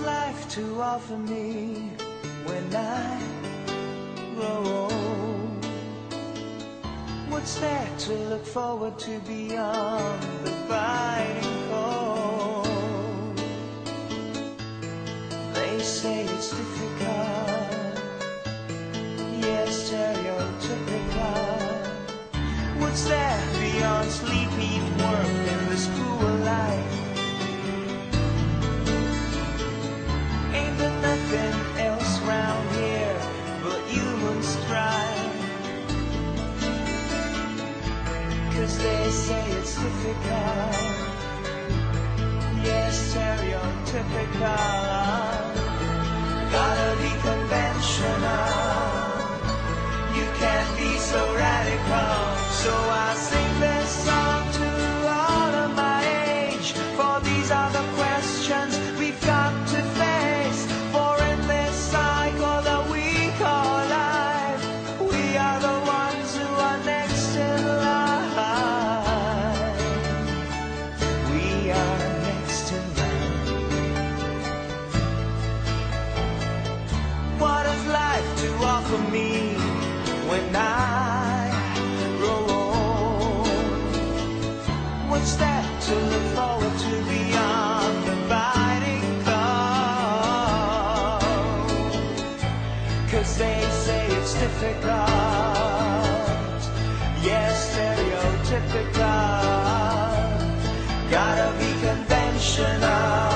life to offer me when I grow old? What's there to look forward to beyond the biting cold? They say it's difficult, yes, stereotypical. What's there beyond sleepy work, and the cruel nothing else round here but human strife? Cause they say it's difficult, yes, stereotypical. Gotta be conventional. You can't be so radical. So I What's to look forward to beyond the biting? Cause they say it's difficult, yes, stereotypical. Gotta be conventional.